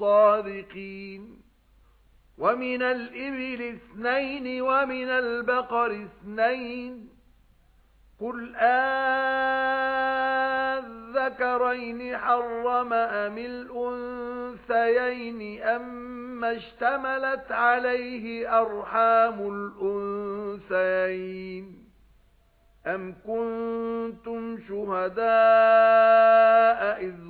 كُنتُمْ صَادِقِينَ وَمِنَ الْإِبِلِ اثْنَيْنِ وَمِنَ الْبَقَرِ اثْنَيْنِ قُلْ أَذَكَرَيْنِ حَرَّمَ أَمِ الْأُنثَيَيْنِ أَمَّا اشْتَمَلَتْ عَلَيْهِ أَرْحَامُ الْأُنثَيَيْنِ أَمْ كُنتُمْ شُهَدَاءَ إِذْ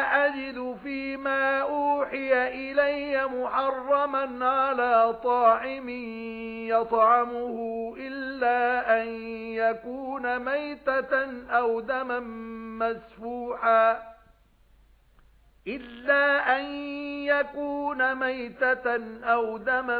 أَجِدُ فِيمَا أُوحِيَ إِلَيَّ مُحَرَّمًا عَلَى طَاعِمٍ يَطْعَمُهُ إِلَّا أَن يَكُونَ مَيْتَةً أَوْ دَمًا مَّسْفُوحًا إِلَّا أَن يَكُونَ مَيْتَةً أَوْ دَمًا